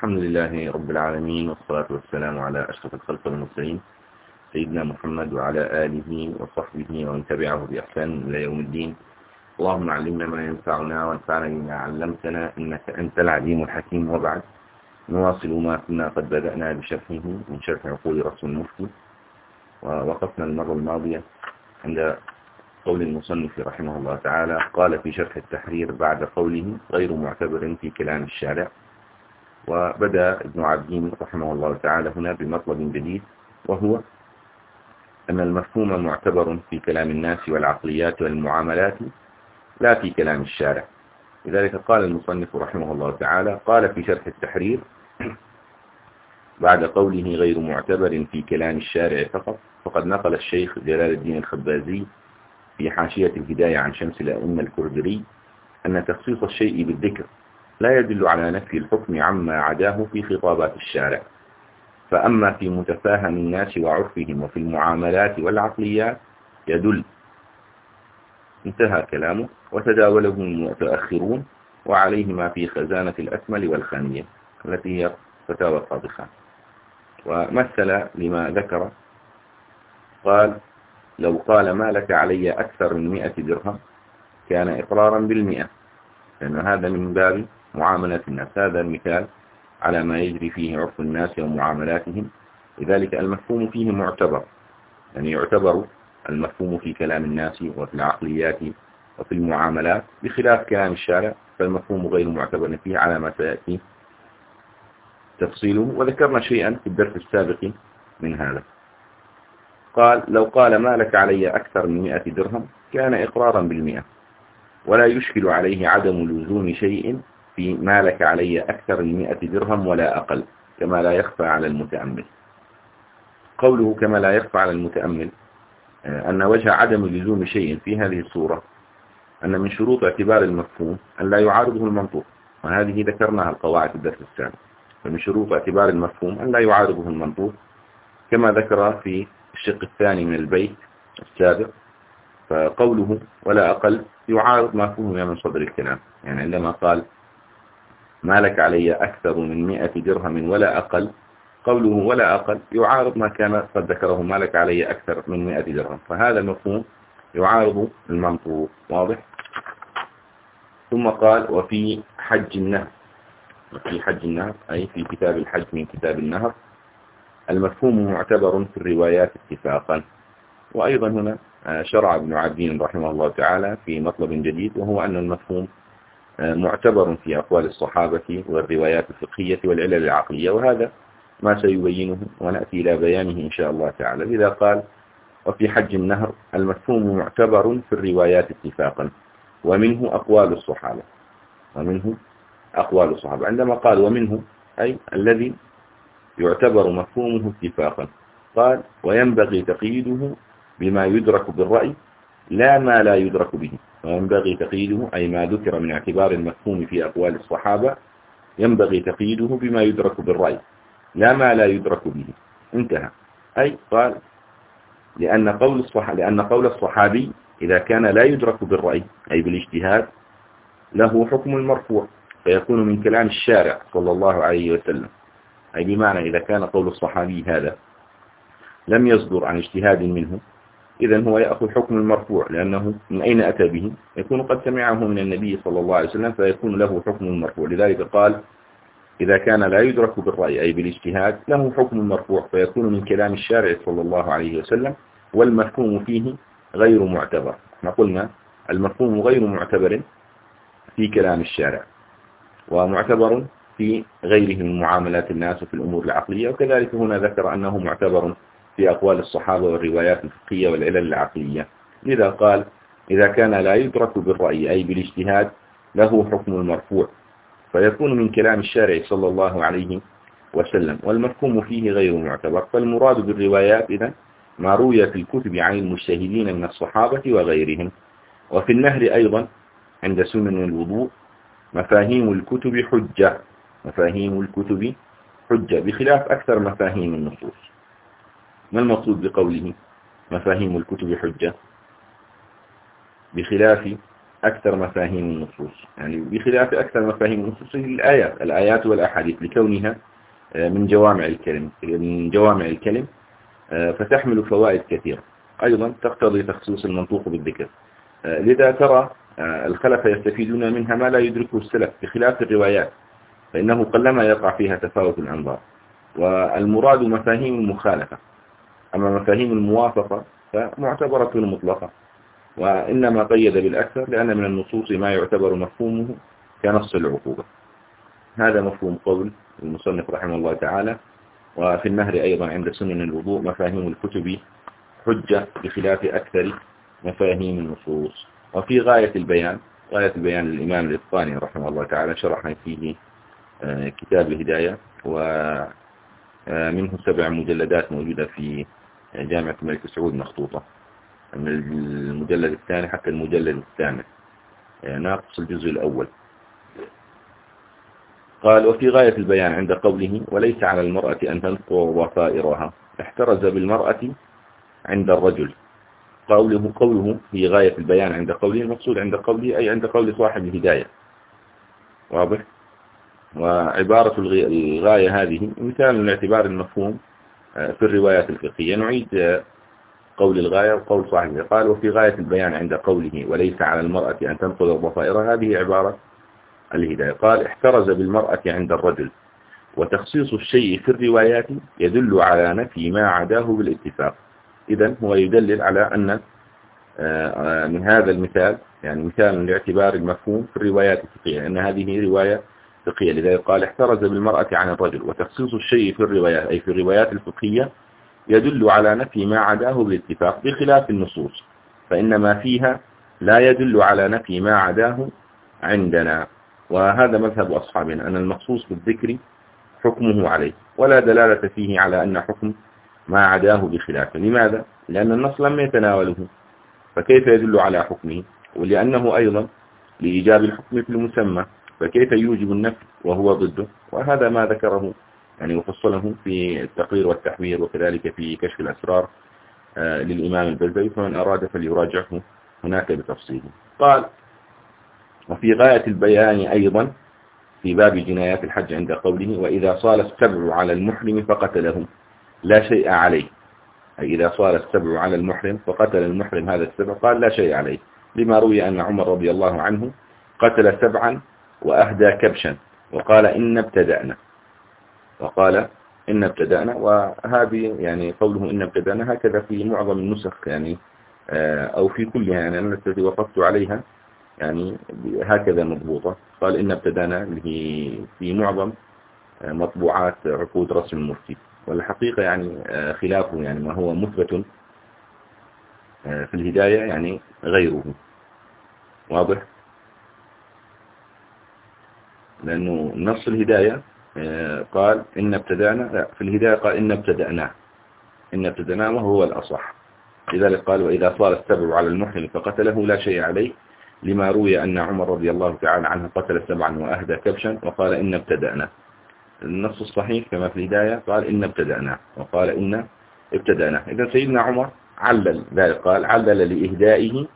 الحمد لله رب العالمين والصلاة والسلام على أشرف الخلق المرسلين سيدنا محمد وعلى آله وصحبه ومن تبعه بإحسان إلى يوم الدين. اللهم علمنا ما ينفعنا وانفعنا بما علمتنا إنك أنت العليم الحكيم. وبعد نواصل ما كنا قد بدأنا بشرحه من شرح عقول رسول المفتي ووقفنا المرة الماضية عند قول المصنف رحمه الله تعالى قال في شرح التحرير بعد قوله غير معتبر في كلام الشارع. وبدأ ابن عبدين رحمه الله تعالى هنا بمطلب جديد وهو أن المفهوم معتبر في كلام الناس والعقليات والمعاملات لا في كلام الشارع. لذلك قال المصنف رحمه الله تعالى قال في شرح التحرير بعد قوله غير معتبر في كلام الشارع فقط فقد نقل الشيخ جلال الدين الخبازي في حاشية الهداية عن شمس الأئمة الكردري أن تخصيص الشيء بالذكر لا يدل على نفي الحكم عما عداه في خطابات الشارع. فأما في متفاهم الناس وعرفهم وفي المعاملات والعقليات يدل. انتهى كلامه. وتداوله المتأخرون وعليه ما في خزانة الأكمل والخانية التي هي فتاوى الطابخان ومثل لما ذكر قال لو قال ما لك علي أكثر من مئة درهم كان إقرارا بالمئة. لأن هذا من باب معاملة الناس. هذا المثال على ما يجري فيه عرف الناس ومعاملاتهم. لذلك المفهوم فيه معتبر. يعني يعتبر المفهوم في كلام الناس وفي العقليات وفي المعاملات بخلاف كلام الشارع فالمفهوم غير معتبر فيه على ما سيأتي تفصيله. وذكرنا شيئا في الدرس السابق من هذا. قال لو قال ما لك علي أكثر من مئة درهم كان إقرارا بالمئة. ولا يشكل عليه عدم لزوم شيء في ما لك علي أكثر من مئة درهم ولا أقل كما لا يخفى على المتأمل. قوله كما لا يخفى على المتأمل آه، أن وجه عدم لزوم شيء في هذه الصورة أن من شروط اعتبار المفهوم أن لا يعارضه المنطوق وهذه ذكرناها القواعد الدرس الثاني فمن شروط اعتبار المفهوم أن لا يعارضه المنطوق كما ذكر في الشق الثاني من البيت السابق. فقوله ولا أقل يعارض ما فهم من صدر الكلام يعني عندما قال ما لك علي أكثر من مئة درهم ولا أقل؟ قوله ولا أقل يعارض ما كان قد ذكره ما لك علي أكثر من مئة درهم. فهذا المفهوم يعارض المنطوق واضح؟ ثم قال وفي حج النهر. وفي حج النهر أي في كتاب الحج من كتاب النهر. المفهوم معتبر في الروايات اتفاقا. وأيضا هنا آه، شرع ابن عبدين رحمه الله تعالى في مطلب جديد وهو أن المفهوم معتبر في أقوال الصحابة والروايات الفقهية والعلل العقلية وهذا ما سيبينه ونأتي إلى بيانه إن شاء الله تعالى. لذا قال وفي حج النهر المفهوم معتبر في الروايات اتفاقا ومنه أقوال الصحابة ومنه أقوال الصحابة. عندما قال ومنه أي الذي يعتبر مفهومه اتفاقا قال وينبغي تقييده بما يدرك بالرأي لا ما لا يدرك به. وينبغي تقييده أي ما ذكر من اعتبار المفهوم في أقوال الصحابة ينبغي تقييده بما يدرك بالرأي. لا ما لا يدرك به. انتهى. أي قال لأن قول الصح... لأن قول الصحابي إذا كان لا يدرك بالرأي أي بالاجتهاد له حكم المرفوع. فيكون من كلام الشارع صلى الله عليه وسلم. أي بمعنى إذا كان قول الصحابي هذا لم يصدر عن اجتهاد منه إذا هو يأخذ حكم المرفوع لأنه من أين أتى به؟ يكون قد سمعه من النبي صلى الله عليه وسلم فيكون له حكم المرفوع لذلك قال إذا كان لا يدرك بالرأي أي بالاجتهاد له حكم مرفوع فيكون من كلام الشارع صلى الله عليه وسلم والمفهوم فيه غير معتبر. ما قلنا المفهوم غير معتبر في كلام الشارع ومعتبر في غيره من معاملات الناس وفي الأمور العقلية وكذلك هنا ذكر أنه معتبر في أقوال الصحابة والروايات الفقهية والعلل العقلية. لذا قال إذا كان لا يدرك بالرأي أي بالاجتهاد له حكم المرفوع فيكون من كلام الشارع صلى الله عليه وسلم والمفهوم فيه غير معتبر. فالمراد بالروايات إذا ما روي في الكتب عن المجتهدين من الصحابة وغيرهم. وفي النهر أيضا عند سنن الوضوء مفاهيم الكتب حجة مفاهيم الكتب حجة بخلاف أكثر مفاهيم النصوص. ما المقصود بقوله؟ مفاهيم الكتب حجة. بخلاف أكثر مفاهيم النصوص. يعني بخلاف أكثر مفاهيم النصوص الآيات الآيات والأحاديث لكونها آه، من جوامع الكلم. من جوامع الكلم آه، فتحمل فوائد كثيرة. أيضا تقتضي تخصيص المنطوق بالذكر. آه، لذا ترى الخلف يستفيدون منها ما لا يدركه السلف بخلاف الروايات. فإنه قلما يقع فيها تفاوت الأنظار. والمراد مفاهيم المخالفة. أما مفاهيم الموافقة فمعتبرة مطلقة وإنما قيد بالأكثر لأن من النصوص ما يعتبر مفهومه كنص العقوبة. هذا مفهوم قول المصنف رحمه الله تعالى وفي النهر أيضا عند سنن الوضوء مفاهيم الكتب حجة بخلاف أكثر مفاهيم النصوص. وفي غاية البيان غاية البيان للإمام الإتقاني رحمه الله تعالى شرح فيه آه، كتاب الهداية ومنه آه، سبع مجلدات موجودة في جامعة الملك سعود مخطوطة. من المجلد الثاني حتى المجلد الثامن. يعني ناقص الجزء الأول. قال وفي غاية البيان عند قوله وليس على المرأة أن تنقر وفائرها. احترز بالمرأة عند الرجل. قوله قوله في غاية البيان عند قوله المقصود عند قوله أي عند قول صاحب الهداية. واضح؟ وعبارة الغاية هذه مثال لاعتبار المفهوم في الروايات الفقهية. نعيد آه، قول الغاية وقول صاحبه قال وفي غاية البيان عند قوله وليس على المرأة أن تنقض الضفائر هذه عبارة الهداية. قال احترز بالمرأة عند الرجل. وتخصيص الشيء في الروايات يدل على نفي ما عداه بالاتفاق. إذا هو يدلل على أن آه، من هذا المثال يعني مثال لاعتبار المفهوم في الروايات الفقهية أن هذه رواية فقهية لذلك قال احترز بالمرأة عن الرجل. وتخصيص الشيء في الروايات أي في الروايات الفقهية يدل على نفي ما عداه بالاتفاق بخلاف النصوص. فإن ما فيها لا يدل على نفي ما عداه عندنا. وهذا مذهب أصحابنا أن المخصوص بالذكر حكمه عليه ولا دلالة فيه على أن حكم ما عداه بخلافه لماذا؟ لأن النص لم يتناوله. فكيف يدل على حكمه؟ ولأنه أيضا لإيجاب الحكم في المسمى. فكيف يوجب النفي وهو ضده؟ وهذا ما ذكره يعني وفصله في التقرير والتحوير وكذلك في كشف الأسرار آه، للإمام البزوي فمن أراد فليراجعه هناك بتفصيله. قال وفي غاية البيان أيضا في باب جنايات الحج عند قوله وإذا صال السبع على المحرم فقتله لا شيء عليه. أي إذا صال السبع على المحرم فقتل المحرم هذا السبع قال لا شيء عليه. لما روي أن عمر رضي الله عنه قتل سبعا وأهدى كبشا. وقال إن ابتدأنا. وقال إن ابتدأنا. وهذه يعني قوله إن ابتدأنا هكذا في معظم النسخ يعني آه، أو في كلها يعني أنا التي وقفت عليها يعني هكذا مضبوطة. قال إن ابتدأنا في معظم آه، مطبوعات عقود رسم المفتي. والحقيقة يعني آه، خلافه يعني ما هو مثبت في الهداية يعني غيره. واضح؟ لأنه نص الهداية آه، قال إن ابتدأنا لا في الهداية قال إن ابتدأناه إن ابتدأناه وهو الأصح. لذلك قال وإذا صار السبع على المحرم فقتله لا شيء عليه لما روي أن عمر رضي الله تعالى عنه قتل سبعا وأهدى كبشا وقال إن ابتدأنا. النص الصحيح كما في الهداية قال إن ابتدأنا وقال إن ابتدأنا. إذا سيدنا عمر علل ذلك قال علل لإهدائه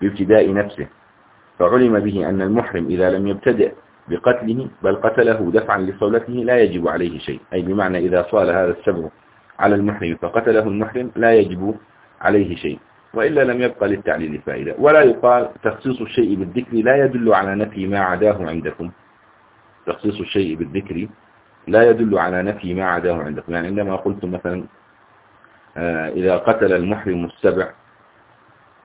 بابتداء نفسه فعلم به أن المحرم إذا لم يبتدئ بقتله بل قتله دفعا لصولته لا يجب عليه شيء. أي بمعنى إذا صال هذا السبب على المحرم فقتله المحرم لا يجب عليه شيء. وإلا لم يبقى للتعليل فائدة. ولا يقال تخصيص الشيء بالذكر لا يدل على نفي ما عداه عندكم. تخصيص الشيء بالذكر لا يدل على نفي ما عداه عندكم. يعني عندما قلت مثلا آه، إذا قتل المحرم السبع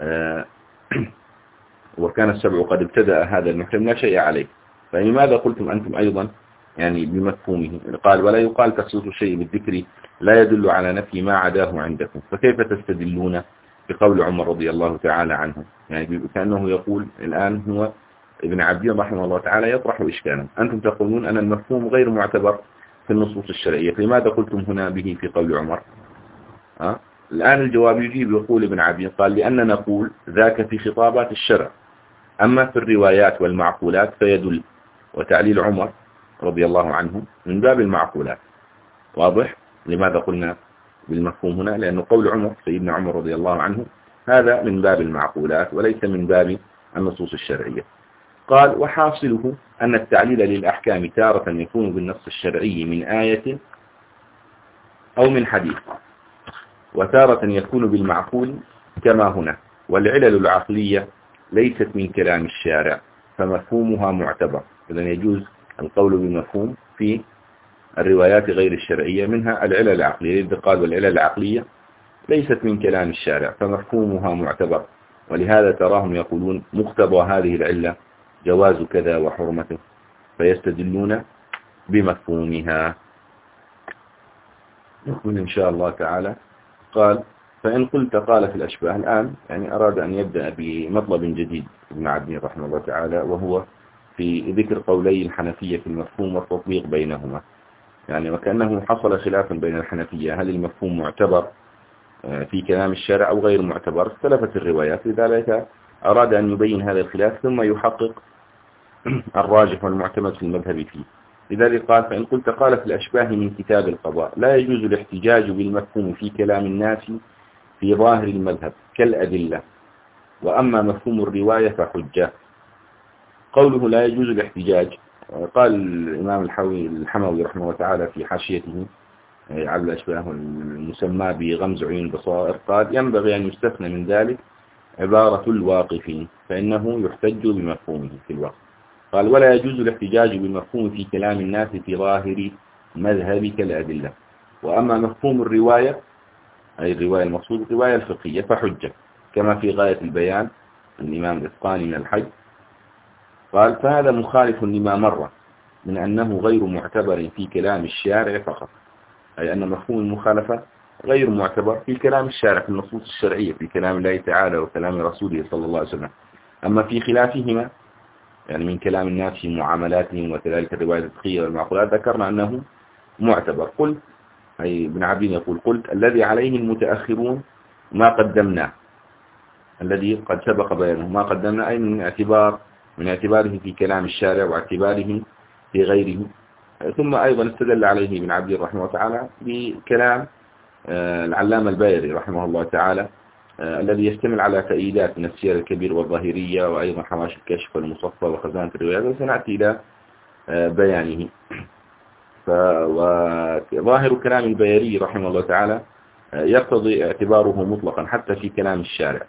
آه، وكان السبع قد ابتدأ هذا المحرم لا شيء عليه. فلماذا قلتم أنتم أيضا؟ يعني بمفهومه. قال ولا يقال تخصيص الشيء بالذكر لا يدل على نفي ما عداه عندكم. فكيف تستدلون بقول عمر رضي الله تعالى عنه؟ يعني كأنه يقول الآن هو ابن عبدين رحمه الله تعالى يطرح إشكالا. أنتم تقولون أن المفهوم غير معتبر في النصوص الشرعية فلماذا قلتم هنا به في قول عمر؟ أه؟ الآن الجواب يجيب يقول ابن عبدين قال لأننا نقول ذاك في خطابات الشرع. أما في الروايات والمعقولات فيدل وتعليل عمر رضي الله عنه من باب المعقولات. واضح؟ لماذا قلنا بالمفهوم هنا؟ لأنه قول عمر سيدنا عمر رضي الله عنه هذا من باب المعقولات وليس من باب النصوص الشرعية. قال وحاصله أن التعليل للأحكام تارة يكون بالنص الشرعي من آية أو من حديث وتارة يكون بالمعقول كما هنا. والعلل العقلية ليست من كلام الشارع فمفهومها معتبر. إذن يجوز القول بمفهوم في الروايات غير الشرعية منها العلل العقلية إذا قال والعلل العقلية ليست من كلام الشارع فمفهومها معتبر. ولهذا تراهم يقولون مقتضى هذه العلة جواز كذا وحرمته فيستدلون بمفهومها. يقول إن شاء الله تعالى قال فإن قلت قال في الأشباه الآن يعني أراد أن يبدأ بمطلب جديد ابن عبد رحمه الله تعالى وهو في ذكر قولي الحنفية في المفهوم والتطبيق بينهما. يعني وكأنه حصل خلاف بين الحنفية. هل المفهوم معتبر في كلام الشارع أو غير معتبر؟ اختلفت الروايات. لذلك أراد أن يبين هذا الخلاف ثم يحقق الراجح والمعتمد في المذهب فيه. لذلك قال فإن قلت قال في الأشباه من كتاب القضاء. لا يجوز الاحتجاج بالمفهوم في كلام الناس في ظاهر المذهب كالأدلة. وأما مفهوم الرواية فحجة. قوله لا يجوز الاحتجاج. قال الإمام الحوي الحموي رحمه الله تعالى في حاشيته على الأشباه المسمى بغمز عيون البصائر قال ينبغي أن يستثنى من ذلك عبارة الواقفين فإنه يحتج بمفهومه في الوقت. قال ولا يجوز الاحتجاج بالمفهوم في كلام الناس في ظاهر مذهبك الأدلة. وأما مفهوم الرواية أي الرواية المقصود الرواية الفقهية فحجة كما في غاية البيان الإمام الإتقاني من الحج قال فهذا مخالف لما مر من أنه غير معتبر في كلام الشارع فقط. أي أن مفهوم المخالفة غير معتبر في كلام الشارع في النصوص الشرعية في كلام الله تعالى وكلام رسوله صلى الله عليه وسلم. أما في خلافهما يعني من كلام الناس في معاملاتهم وكذلك الرواية الفقهية والمعقولات ذكرنا أنه معتبر. قلت أي ابن عبدين يقول قلت الذي عليه المتأخرون ما قدمناه. الذي قد سبق بيانه ما قدمنا أي من اعتبار من اعتباره في كلام الشارع واعتباره في غيره. ثم أيضا استدل عليه ابن عبد رحمه الله تعالى بكلام آه، العلامة البايري رحمه الله تعالى آه، الذي يشتمل على تأييدات من السير الكبير والظاهرية وأيضا حواشي الكشف والمصفى وخزانة الروايات وسنأتي إلى آه، بيانه. وظاهر كلام البيري رحمه الله تعالى يقتضي اعتباره مطلقا حتى في كلام الشارع.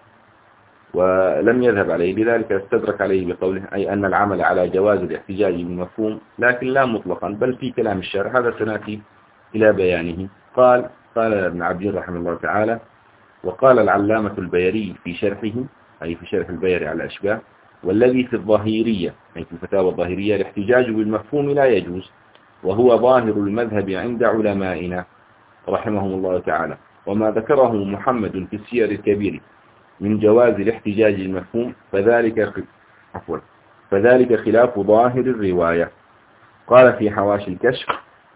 ولم يذهب عليه لذلك استدرك عليه بقوله أي أن العمل على جواز الاحتجاج بالمفهوم لكن لا مطلقا بل في كلام الشارع. هذا سنأتي إلى بيانه. قال قال ابن عبد رحمه الله تعالى وقال العلامة البيري في شرحه أي في شرح البيري على الأشباه والذي في الظاهرية أي في الفتاوى الظاهرية الاحتجاج بالمفهوم لا يجوز وهو ظاهر المذهب عند علمائنا رحمهم الله تعالى. وما ذكره محمد في السير الكبير من جواز الاحتجاج المفهوم فذلك عفوا فذلك خلاف ظاهر الرواية. قال في حواشي الكشف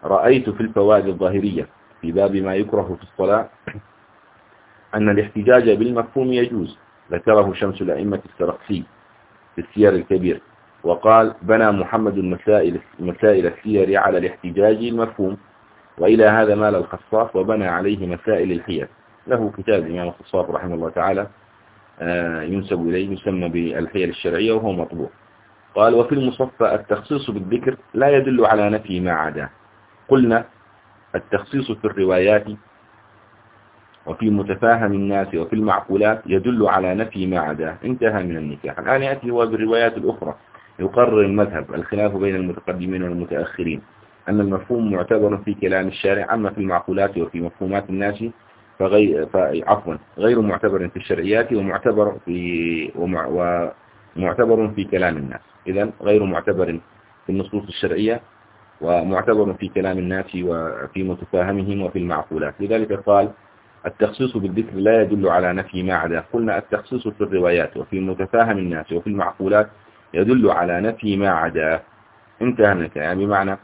رأيت في الفوائد الظاهرية في باب ما يكره في الصلاة أن الاحتجاج بالمفهوم يجوز. ذكره شمس الأئمة السرقسي في السير الكبير وقال بنى محمد المسائل, مسائل السير على الاحتجاج المفهوم وإلى هذا مال الخصاف وبنى عليه مسائل الحيل له كتاب الإمام الخصاف رحمه الله تعالى ينسب إليه يسمى بالحيل الشرعية وهو مطبوع. قال وفي المصفى التخصيص بالذكر لا يدل على نفي ما عداه قلنا التخصيص في الروايات وفي متفاهم الناس وفي المعقولات يدل على نفي ما عداه انتهى من النكاح. الآن يأتي هو بالروايات الأخرى. يقرر المذهب. الخلاف بين المتقدمين والمتأخرين. أن المفهوم معتبر في كلام الشارع أما في المعقولات وفي مفهومات الناس فغير عفوا غير معتبر في الشرعيات ومعتبر في ومعتبر في كلام الناس. إذا غير معتبر في النصوص الشرعية ومعتبر في كلام الناس وفي متفاهمهم وفي المعقولات. لذلك قال التخصيص بالذكر لا يدل على نفي ما عدا. قلنا التخصيص في الروايات وفي متفاهم الناس وفي المعقولات يدل على نفي ما عدا. انتهى من يعني بمعنى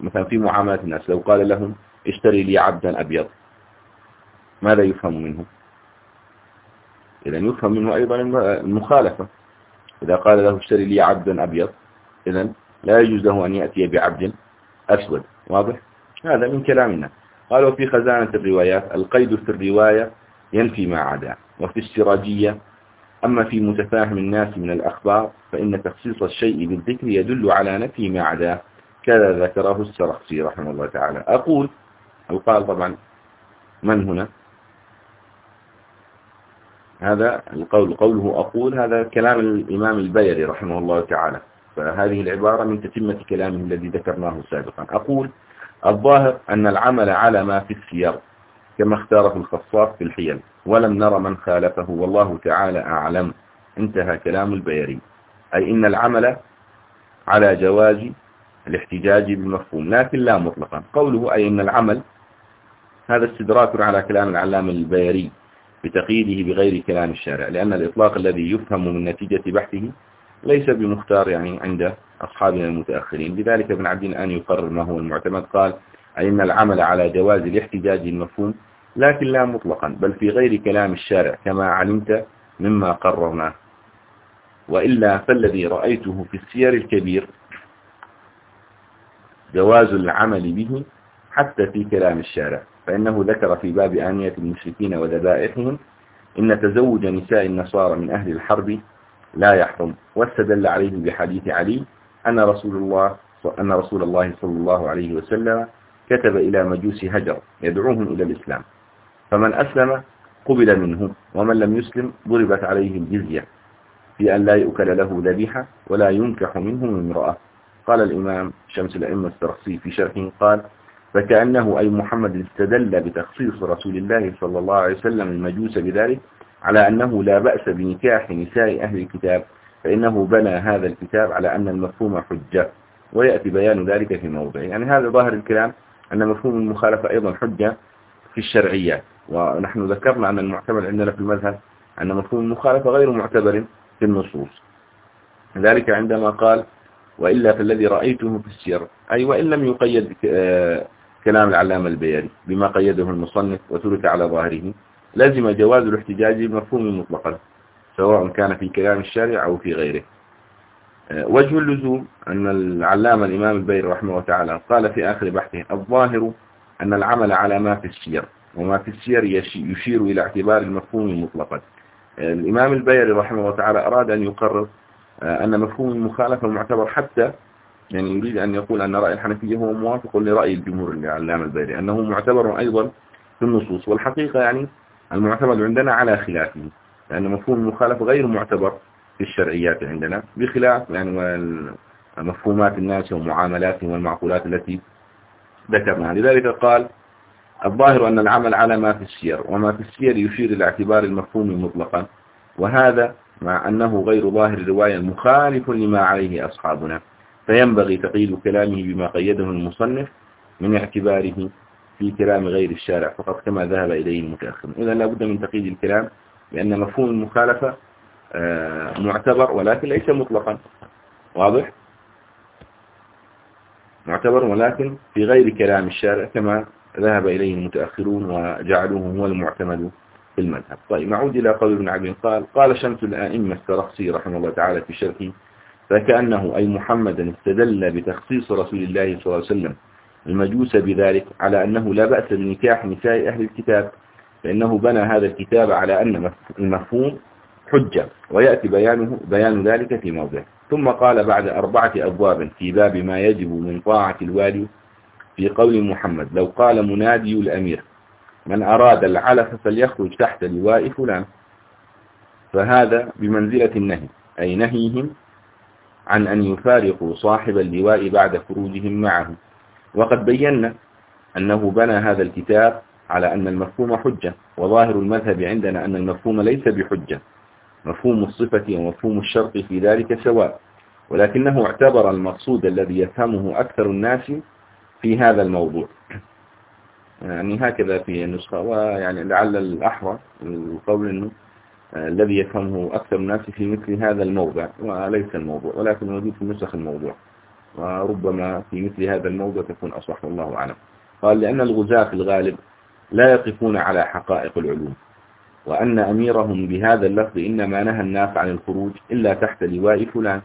مثلا في معاملة الناس لو قال لهم اشتري لي عبدا أبيض. ماذا يفهم منه؟ إذا يفهم منه أيضا المخالفة. إذا قال له اشتري لي عبدا أبيض إذا لا يجوز له أن يأتي بعبد أسود. واضح؟ هذا من كلامنا. قال وفي خزانة الروايات القيد في الرواية ينفي ما عدا وفي السراجية أما في متفاهم الناس من الأخبار فإن تخصيص الشيء بالذكر يدل على نفي ما عداه كذا ذكره السرخسي رحمه الله تعالى. أقول أو قال طبعا من هنا؟ هذا القول قوله أقول هذا كلام الإمام البيري رحمه الله تعالى. فهذه العبارة من تتمة كلامه الذي ذكرناه سابقا. أقول الظاهر أن العمل على ما في السير كما اختاره الخصاص في الحيل ولم نر من خالفه والله تعالى أعلم. انتهى كلام البيري أي إن العمل على جواز الاحتجاج بالمفهوم لكن لا مطلقا. قوله أي إن العمل هذا استدراك على كلام العلام البيري بتقييده بغير كلام الشارع لأن الإطلاق الذي يفهم من نتيجة بحثه ليس بمختار يعني عند أصحابنا المتأخرين. لذلك ابن عبدين أن يقرر ما هو المعتمد قال أي أن العمل على جواز الاحتجاج المفهوم لكن لا مطلقا بل في غير كلام الشارع كما علمت مما قررناه. وإلا فالذي رأيته في السير الكبير جواز العمل به حتى في كلام الشارع. فإنه ذكر في باب آنية المشركين وذبائحهم إن تزوج نساء النصارى من أهل الحرب لا يحرم واستدل عليه بحديث علي أن رسول الله أن رسول الله صلى الله عليه وسلم كتب إلى مجوس هجر يدعوهم إلى الإسلام فمن أسلم قبل منه ومن لم يسلم ضربت عليه الجزية في أن لا يؤكل له ذبيحة ولا ينكح منه امرأة. قال الإمام شمس الأئمة السرخسي في شرحه قال فكأنه أي محمد استدل بتخصيص رسول الله صلى الله عليه وسلم المجوس بذلك على أنه لا بأس بنكاح نساء أهل الكتاب فإنه بنى هذا الكتاب على أن المفهوم حجة ويأتي بيان ذلك في موضع يعني هذا ظاهر الكلام أن مفهوم المخالفة أيضا حجة في الشرعيات ونحن ذكرنا أن المعتبر عندنا في المذهب أن مفهوم المخالفة غير معتبر في النصوص. ذلك عندما قال وإلا فالذي رأيته في السير أي وإن لم يقيد آه، كلام العلامة البياري بما قيده المصنف وترك على ظاهره. لازم جواز الاحتجاج بمفهوم مطلقا سواء كان في كلام الشارع أو في غيره. آه، وجه اللزوم أن العلامة الإمام البيري رحمه الله تعالى قال في آخر بحثه الظاهر أن العمل على ما في السير وما في السير يشير إلى اعتبار المفهوم مطلقا. آه، الإمام البيري رحمه الله تعالى أراد أن يقرر آه، أن مفهوم المخالفة معتبر حتى يعني يريد أن يقول أن رأي الحنفية هو موافق لرأي الجمهور العلامة البيري أنه معتبر أيضا في النصوص والحقيقة يعني المعتمد عندنا على خلافه لأن مفهوم المخالفة غير معتبر في الشرعيات عندنا بخلاف يعني مفهومات الناس ومعاملاتهم والمعقولات التي ذكرناها. لذلك قال الظاهر أن العمل على ما في السير وما في السير يشير إلى اعتبار المفهوم مطلقا وهذا مع أنه غير ظاهر الرواية مخالف لما عليه أصحابنا. فينبغي تقييد كلامه بما قيده المصنف من اعتباره في كلام غير الشارع فقط كما ذهب إليه المتأخر. إذا لابد من تقييد الكلام لأن مفهوم المخالفة آه، معتبر ولكن ليس مطلقا. واضح؟ معتبر ولكن في غير كلام الشارع كما ذهب إليه المتأخرون وجعلوه هو المعتمد في المذهب. طيب نعود إلى قول ابن عبد قال قال شمس الآئمة السرخسي رحمه الله تعالى في شرحه فكأنه أي محمدا استدل بتخصيص رسول الله صلى الله عليه وسلم. المجوس بذلك على أنه لا بأس بنكاح نساء أهل الكتاب فإنه بنى هذا الكتاب على أن المفهوم حجة ويأتي بيانه بيان ذلك في موضع ثم قال بعد أربعة أبواب في باب ما يجب من طاعة الوالي في قول محمد لو قال منادي الأمير من أراد العلف فليخرج تحت لواء فلان. فهذا بمنزلة النهي أي نهيهم عن أن يفارقوا صاحب اللواء بعد خروجهم معه. وقد بينا أنه بنى هذا الكتاب على أن المفهوم حجة وظاهر المذهب عندنا أن المفهوم ليس بحجة. مفهوم الصفة ومفهوم الشرط في ذلك سواء. ولكنه اعتبر المقصود الذي يفهمه أكثر الناس في هذا الموضوع. يعني هكذا في النسخة ويعني لعل الأحرى القول أنه الذي يفهمه أكثر الناس في مثل هذا الموضع وليس الموضوع ولكن موجود في نسخ الموضوع. وربما في مثل هذا الموضع تكون أصح والله أعلم. قال لأن الغزاة في الغالب لا يقفون على حقائق العلوم وأن أميرهم بهذا اللفظ إنما نهى الناس عن الخروج إلا تحت لواء فلان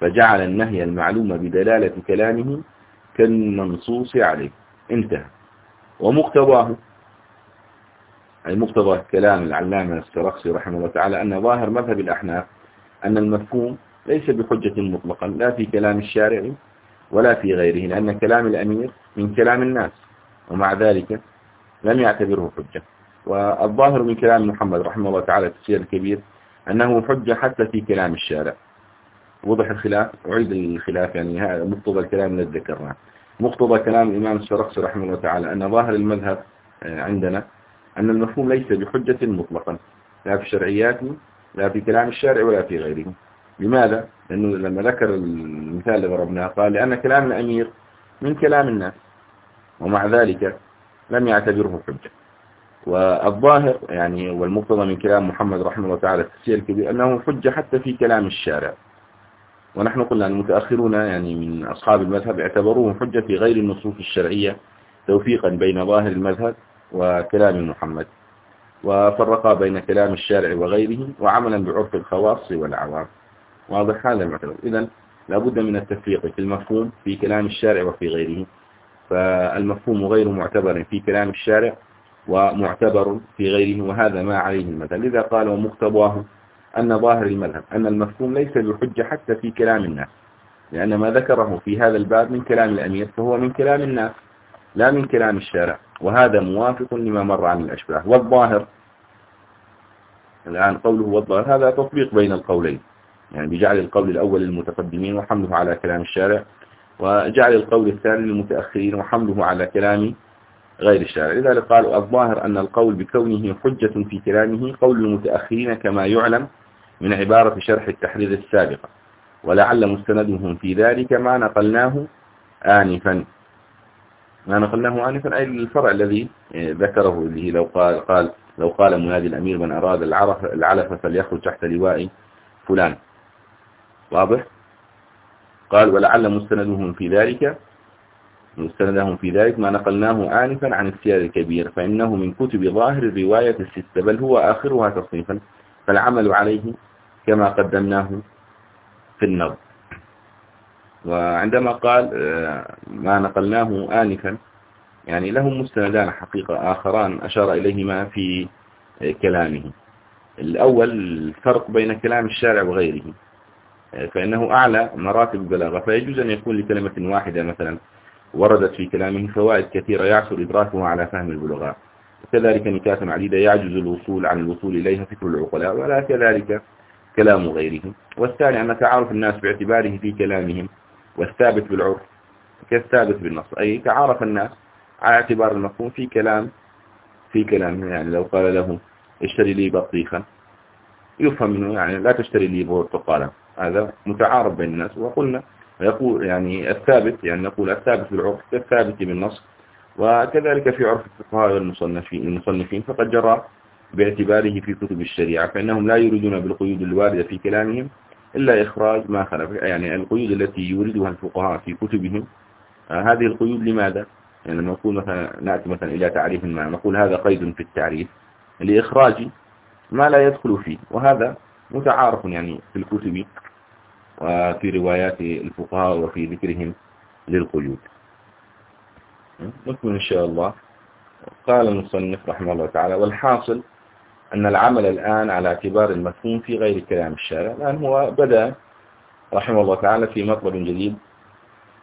فجعل النهي المعلوم بدلالة كلامه كالمنصوص عليه. انتهى. ومقتضاه أي مقتضى كلام العلامة السرخسي رحمه الله تعالى أن ظاهر مذهب الأحناف أن المفهوم ليس بحجة مطلقا لا في كلام الشارع ولا في غيره لأن كلام الأمير من كلام الناس ومع ذلك لم يعتبره حجة. والظاهر من كلام محمد رحمه الله تعالى التفسير الكبير أنه حجة حتى في كلام الشارع. وضح الخلاف أعيد الخلاف يعني هذا مقتضى الكلام الذي ذكرناه. مقتضى كلام الإمام الشرقسي رحمه الله تعالى أن ظاهر المذهب عندنا أن المفهوم ليس بحجة مطلقا لا في الشرعيات لا في كلام الشارع ولا في غيره. لماذا؟ لأنه لما ذكر المثال اللي ضربناه قال لأن كلام الأمير من كلام الناس ومع ذلك لم يعتبره حجة. والظاهر يعني والمقتضى من كلام محمد رحمه الله تعالى التفسير الكبير أنه حجة حتى في كلام الشارع. ونحن قلنا المتأخرون يعني من أصحاب المذهب اعتبروه حجة في غير النصوص الشرعية توفيقا بين ظاهر المذهب وكلام محمد وفرقا بين كلام الشارع وغيره وعملا بعرف الخواص والعوام. واضح هذا المعتبر إذا لابد من التفريق في المفهوم في كلام الشارع وفي غيره. فالمفهوم غير معتبر في كلام الشارع ومعتبر في غيره وهذا ما عليه المثل لذا قال ومقتضاه أن ظاهر المذهب أن المفهوم ليس بحجة حتى في كلام الناس. لأن ما ذكره في هذا الباب من كلام الأمير فهو من كلام الناس لا من كلام الشارع. وهذا موافق لما مر عن الأشباه. والظاهر الآن قوله والظاهر هذا تطبيق بين القولين. يعني بجعل القول الأول للمتقدمين وحمله على كلام الشارع وجعل القول الثاني للمتأخرين وحمله على كلام غير الشارع. لذلك قالوا الظاهر أن القول بكونه حجة في كلامه قول المتأخرين كما يعلم من عبارة شرح التحرير السابقة ولعل مستندهم في ذلك ما نقلناه آنفا. ما نقلناه آنفا أي الفرع الذي ذكره اللي لو قال, قال لو قال منادي الأمير من أراد العرف العلف فليخرج تحت لواء فلان. واضح؟ قال ولعل مستندهم في ذلك مستندهم في ذلك ما نقلناه آنفا عن السير الكبير فإنه من كتب ظاهر الرواية الستة بل هو آخرها تصنيفا فالعمل عليه كما قدمناه في النظر. وعندما قال آه، ما نقلناه آنفا يعني لهم مستندان حقيقة آخران أشار إليهما في كلامه. الأول الفرق بين كلام الشارع وغيره فإنه أعلى مراتب البلاغة فيجوز أن يكون لكلمة واحدة مثلا وردت في كلامه فوائد كثيرة يعسر إدراكها على فهم البلغاء وكذلك نكات عديدة يعجز الوصول عن الوصول إليها فكر العقلاء ولا كذلك كلام غيره والثاني أن تعارف الناس باعتباره في كلامهم. والثابت بالعرف كالثابت بالنص؟ أي تعارف الناس على اعتبار المفهوم في كلام في كلام يعني لو قال له اشتري لي بطيخا يفهم منه يعني لا تشتري لي برتقالا هذا متعارف بين الناس وقلنا يقول يعني الثابت يعني نقول الثابت بالعرف كالثابت بالنص وكذلك في عرف الفقهاء والمصنفين المصنفين فقد جرى باعتباره في كتب الشريعة فإنهم لا يريدون بالقيود الواردة في كلامهم إلا إخراج ما خلف يعني القيود التي يوردها الفقهاء في كتبهم. آه، هذه القيود لماذا؟ يعني لما نقول مثلا نأتي مثلا إلى تعريف ما نقول هذا قيد في التعريف لإخراج ما لا يدخل فيه وهذا متعارف يعني في الكتب وفي روايات الفقهاء وفي ذكرهم للقيود. نكمل إن شاء الله. قال المصنف رحمه الله تعالى والحاصل أن العمل الآن على اعتبار المفهوم في غير كلام الشارع الآن هو بدأ رحمه الله تعالى في مطلب جديد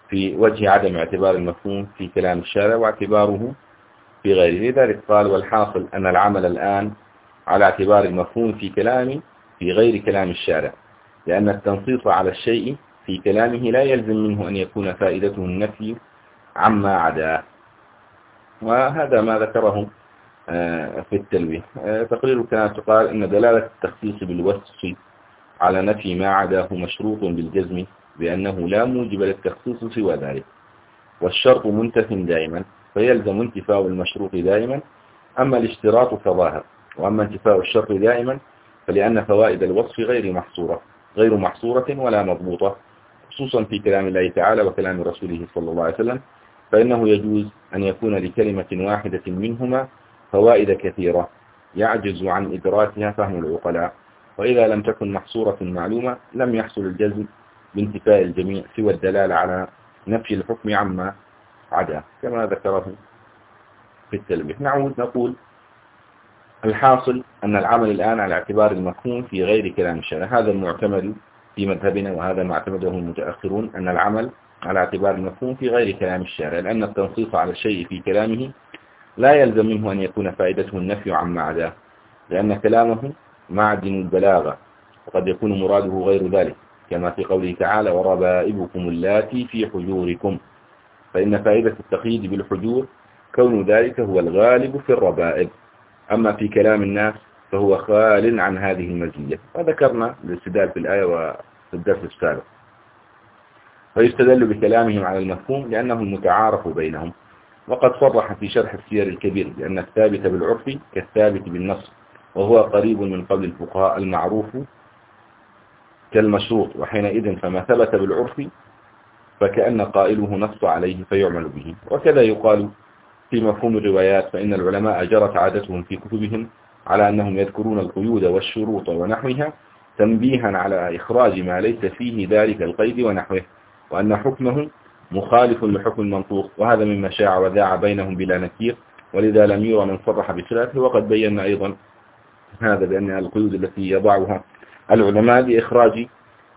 في وجه عدم اعتبار المفهوم في كلام الشارع واعتباره في غيره. لذلك قال والحاصل أن العمل الآن على اعتبار المفهوم في كلام في غير كلام الشارع لأن التنصيص على الشيء في كلامه لا يلزم منه أن يكون فائدته النفي عما عداه. وهذا ما ذكره في التلويه آه، تقرير كانت تقال أن دلالة التخصيص بالوصف على نفي ما عداه مشروط بالجزم بأنه لا موجب للتخصيص سوى ذلك والشرط منتف دائما فيلزم انتفاء المشروط دائما. أما الاشتراط فظاهر وأما انتفاء الشرط دائما فلأن فوائد الوصف غير محصورة غير محصورة ولا مضبوطة خصوصا في كلام الله تعالى وكلام رسوله صلى الله عليه وسلم فإنه يجوز أن يكون لكلمة واحدة منهما فوائد كثيرة. يعجز عن إدراكها فهم العقلاء. وإذا لم تكن محصورة معلومة لم يحصل الجزم بانتفاء الجميع سوى الدلالة على نفي الحكم عما عدا. كما ذكره في التلبية نعود نقول الحاصل أن العمل الآن على اعتبار المفهوم في غير كلام الشارع. هذا المعتمد في مذهبنا وهذا ما اعتمده المتأخرون أن العمل على اعتبار المفهوم في غير كلام الشارع. لأن التنصيص على الشيء في كلامه لا يلزم منه أن يكون فائدته النفي عما عداه لأن كلامه معدن البلاغة وقد يكون مراده غير ذلك كما في قوله تعالى وربائبكم اللاتي في حجوركم. فإن فائدة التقييد بالحجور كون ذلك هو الغالب في الربائب أما في كلام الناس فهو خال عن هذه المزية. وذكرنا الاستدلال في الآية وفي الدرس السابق. فيستدل بكلامهم على المفهوم لأنه المتعارف بينهم. وقد صرح في شرح السير الكبير بأن الثابت بالعرف كالثابت بالنص وهو قريب من قبل الفقهاء المعروف كالمشروط وحينئذ فما ثبت بالعرف فكأن قائله نص عليه فيعمل به. وكذا يقال في مفهوم الروايات فإن العلماء جرت عادتهم في كتبهم على أنهم يذكرون القيود والشروط ونحوها تنبيها على إخراج ما ليس فيه ذلك القيد ونحوه وأن حكمه مخالف لحكم المنطوق وهذا مما شاع وذاع بينهم بلا نكير ولذا لم يرى من صرح بخلافه وقد بينا أيضا هذا بأن القيود التي يضعها العلماء لإخراج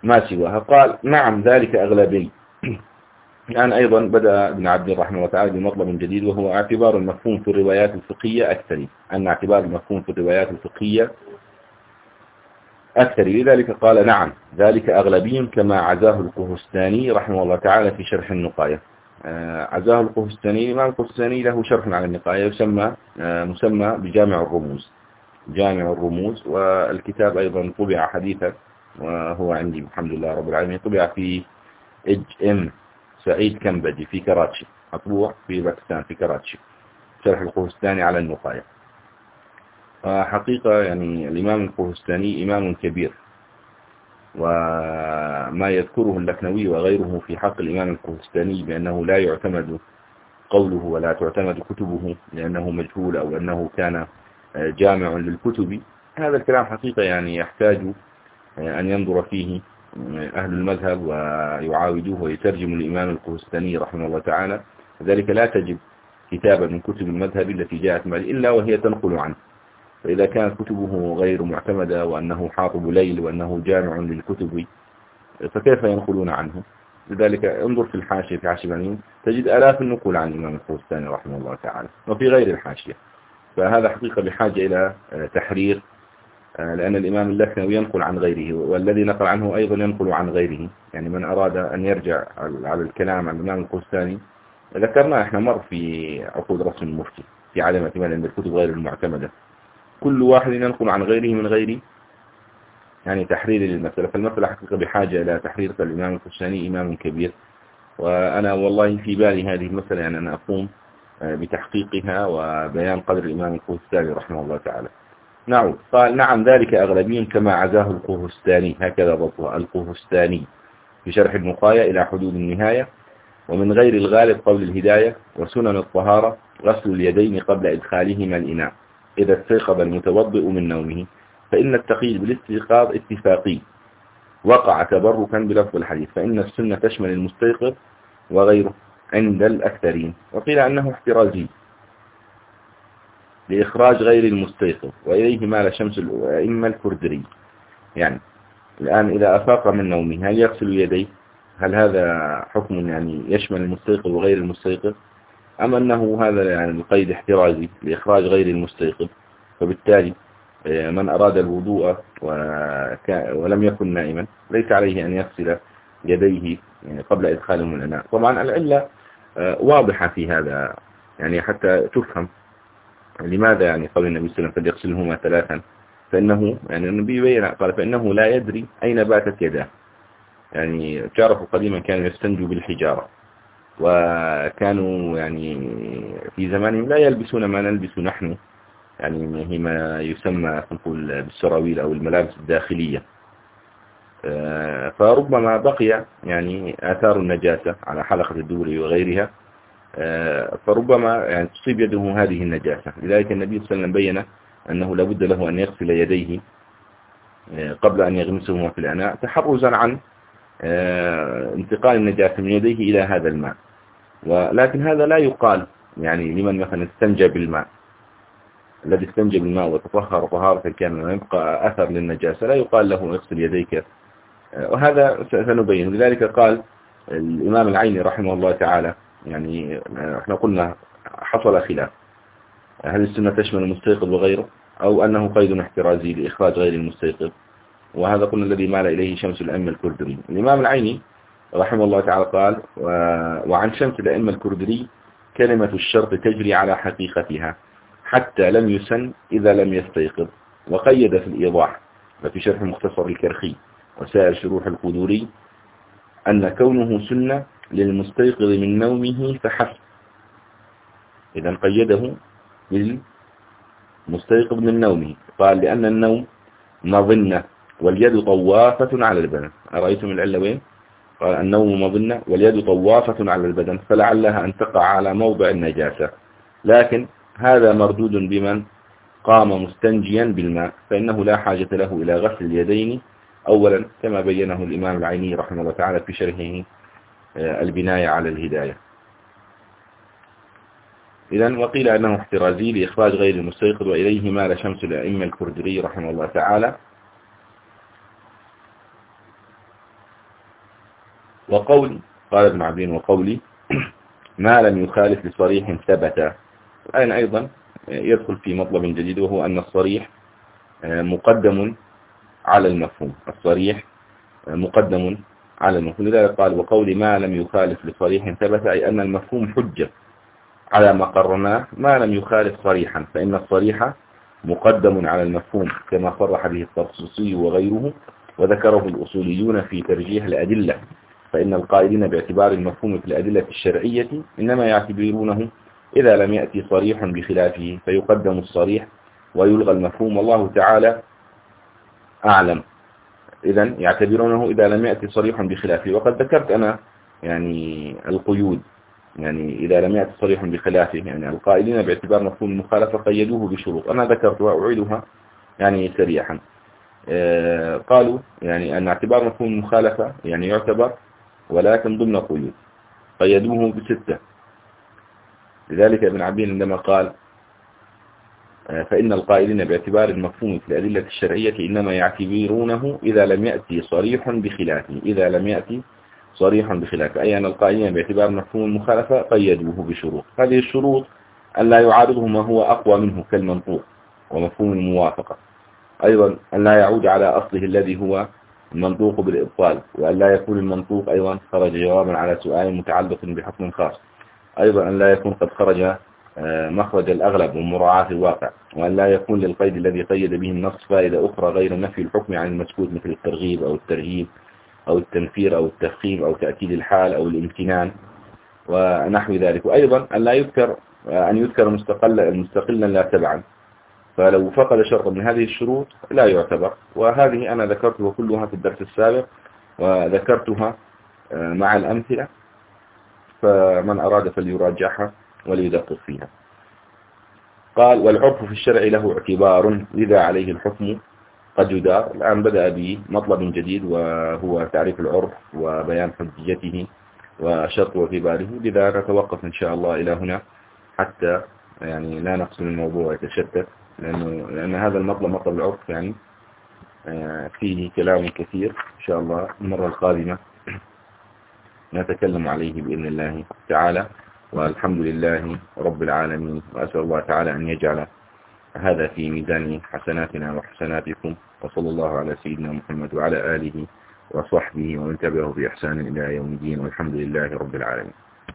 ما سواها. قال نعم ذلك أغلبي. الآن أيضا بدأ ابن عبد الرحمن وتعالى بمطلب جديد وهو اعتبار المفهوم في الروايات الفقهية أكثر أن اعتبار المفهوم في الروايات الفقهية أكثر. لذلك قال نعم ذلك أغلبي كما عزاه القهستاني رحمه الله تعالى في شرح النقاية. آه، عزاه القهستاني الإمام القهستاني له شرح على النقاية يسمى آه، مسمى بجامع الرموز. جامع الرموز والكتاب أيضا طبع حديثا وهو عندي الحمد لله رب العالمين. طبع في إج إم سعيد كمبجي في كراتشي مطبوع في باكستان في كراتشي. شرح القهستاني على النقاية. حقيقة يعني الإمام القهستاني إمام كبير وما يذكره اللكنوي وغيره في حق الإمام القهستاني بأنه لا يعتمد قوله ولا تعتمد كتبه لأنه مجهول أو أنه كان جامع للكتب. هذا الكلام حقيقة يعني يحتاج أن ينظر فيه أهل المذهب ويعاودوه ويترجم الإمام القهستاني رحمه الله تعالى. ذلك لا تجد كتابا من كتب المذهب التي جاءت معه إلا وهي تنقل عنه. فإذا كانت كتبه غير معتمدة وأنه حاطب ليل وأنه جامع للكتب فكيف ينقلون عنه؟ لذلك انظر في الحاشية في العلم تجد آلاف النقول عن الإمام القهستاني رحمه الله تعالى وفي غير الحاشية. فهذا حقيقة بحاجة إلى تحرير لأن الإمام اللكنوي ينقل عن غيره والذي نقل عنه أيضا ينقل عن غيره. يعني من أراد أن يرجع على الكلام عن الإمام القسطاني ذكرنا إحنا مر في عقود رسم المفتي في عدم اعتماد عند الكتب غير المعتمدة. كل واحد ينقل عن غيره من غير يعني تحرير للمسألة فالمسألة حقيقة بحاجة إلى تحرير. فالإمام القسطاني إمام كبير. وأنا والله في بالي هذه المسألة يعني أنا أقوم آه، بتحقيقها وبيان قدر الإمام القسطاني رحمه الله تعالى. نعم قال نعم ذلك أغلبي كما عزاه القهستاني هكذا ضبطها القهستاني في شرح النقاية إلى حدود النهاية. ومن غير الغالب قبل الهداية وسنن الطهارة غسل اليدين قبل إدخالهما الإناء. إذا استيقظ المتوضئ من نومه فإن التقييد بالاستيقاظ اتفاقي. وقع تبركا بلفظ الحديث فإن السنة تشمل المستيقظ وغيره عند الأكثرين. وقيل أنه احترازي لإخراج غير المستيقظ وإليه مال شمس الأئمة الكردري. يعني الآن إذا أفاق من نومه هل يغسل يديه؟ هل هذا حكم يعني يشمل المستيقظ وغير المستيقظ؟ أم أنه هذا يعني القيد احترازي لإخراج غير المستيقظ فبالتالي آه، من أراد الوضوء ولم يكن نائما ليس عليه أن يغسل يديه يعني قبل إدخالهم الأناء طبعا العلة آه، واضحة في هذا يعني حتى تفهم لماذا يعني قول النبي صلى الله عليه وسلم فليغسلهما ثلاثا فإنه يعني النبي بين قال فإنه لا يدري أين باتت يداه. يعني تعرفوا قديما كانوا يستنجوا بالحجارة. وكانوا يعني في زمانهم لا يلبسون ما نلبس نحن يعني ما يسمى نقول بالسراويل أو الملابس الداخلية. آه، فربما بقي يعني آثار النجاسة على حلقة الدور وغيرها. آه، فربما يعني تصيب يده هذه النجاسة. لذلك النبي صلى الله عليه وسلم بين أنه لابد له أن يغسل يديه آه، قبل أن يغمسهما في الأناء تحرزا عن انتقال النجاسة من يديه إلى هذا الماء. ولكن هذا لا يقال يعني لمن مثلا استنجى بالماء. الذي استنجى بالماء وتطهر طهارة كان ويبقى أثر للنجاسة لا يقال له اغسل يديك. وهذا سنبين. لذلك قال الإمام العيني رحمه الله تعالى يعني إحنا قلنا حصل خلاف. هل السنة تشمل المستيقظ وغيره؟ أو أنه قيد احترازي لإخراج غير المستيقظ؟ وهذا قلنا الذي مال إليه شمس الأئمة الكردري. الإمام العيني رحمه الله تعالى قال وعن شمس الأئمة الكردري كلمة الشرط تجري على حقيقتها حتى لم يسن إذا لم يستيقظ وقيد في الإيضاح. وفي شرح مختصر الكرخي وسائر شروح القدوري أن كونه سنة للمستيقظ من نومه فحسب. إذا قيده بالمستيقظ من نومه. قال لأن النوم مظنة. واليد طوافة على البدن. أرأيتم العلة وين؟ قال النوم مظنة واليد طوافة على البدن فلعلها أن تقع على موضع النجاسة. لكن هذا مردود بمن قام مستنجيا بالماء فإنه لا حاجة له إلى غسل اليدين. أولا كما بينه الإمام العيني رحمه الله تعالى في شرحه آه، البناية على الهداية. إذا وقيل أنه احترازي لإخراج غير المستيقظ وإليه مال شمس الأئمة الكردري رحمه الله تعالى. وقولي قال ابن عبدين وقولي ما لم يخالف لصريح ثبت. الآن أيضا يدخل في مطلب جديد وهو أن الصريح آه، مقدم على المفهوم. الصريح آه، مقدم على المفهوم. لذلك قال وقول ما لم يخالف لصريح ثبت أي أن المفهوم حجة على ما قررناه ما لم يخالف صريحا فإن الصريح مقدم على المفهوم كما صرح به الترصصي وغيره وذكره الأصوليون في ترجيح الأدلة. فإن القائلين باعتبار المفهوم في الأدلة الشرعية إنما يعتبرونه إذا لم يأتي صريح بخلافه فيقدم الصريح ويلغى المفهوم. والله تعالى أعلم. إذا يعتبرونه إذا لم يأتي صريح بخلافه. وقد ذكرت أنا يعني القيود يعني إذا لم يأتي صريح بخلافه يعني القائلين باعتبار مفهوم المخالفة قيدوه بشروط. أنا ذكرتها وأعيدها يعني سريعا. آه، قالوا يعني أن اعتبار مفهوم المخالفة يعني يعتبر ولكن ضمن قيود قيدوه بستة. لذلك ابن عبين عندما قال آه، فإن القائلين باعتبار المفهوم في الأدلة الشرعية إنما يعتبرونه إذا لم يأتي صريح بخلافه إذا لم يأتي صريح بخلافه أي أن القائلين باعتبار مفهوم المخالفة قيدوه بشروط. هذه الشروط أن لا يعارضه ما هو أقوى منه كالمنطوق ومفهوم الموافقة. أيضا أن لا يعود على أصله الذي هو المنطوق بالإبطال وأن لا يكون المنطوق أيضا خرج جوابا على سؤال متعلق بحكم خاص. أيضا أن لا يكون قد خرج آه، مخرج الأغلب ومراعاة الواقع وأن لا يكون للقيد الذي قيد به النص فائدة أخرى غير نفي الحكم عن المسكوت مثل الترغيب أو الترهيب أو التنفير أو التفخيم أو تأكيد الحال أو الامتنان ونحو ذلك. وأيضا أن لا يذكر آه، أن يذكر مستقلا مستقلا لا تبعا. فلو فقد شرط من هذه الشروط لا يعتبر. وهذه أنا ذكرتها كلها في الدرس السابق وذكرتها آه، مع الأمثلة. فمن أراد فليراجعها وليدقق فيها. قال والعرف في الشرع له اعتبار لذا عليه الحكم قد يدار. الآن بدأ بمطلب جديد وهو تعريف العرف وبيان حجيته وشرط اعتباره لذا نتوقف إن شاء الله إلى هنا حتى يعني لا نقصد الموضوع يتشتت. لأنه لأن هذا المطلب مطلب العرف يعني آه، فيه كلام كثير إن شاء الله المرة القادمة نتكلم عليه بإذن الله تعالى. والحمد لله رب العالمين وأسأل الله تعالى أن يجعل هذا في ميزان حسناتنا وحسناتكم وصلى الله على سيدنا محمد وعلى آله وصحبه ومن تبعه بإحسان إلى يوم الدين والحمد لله رب العالمين.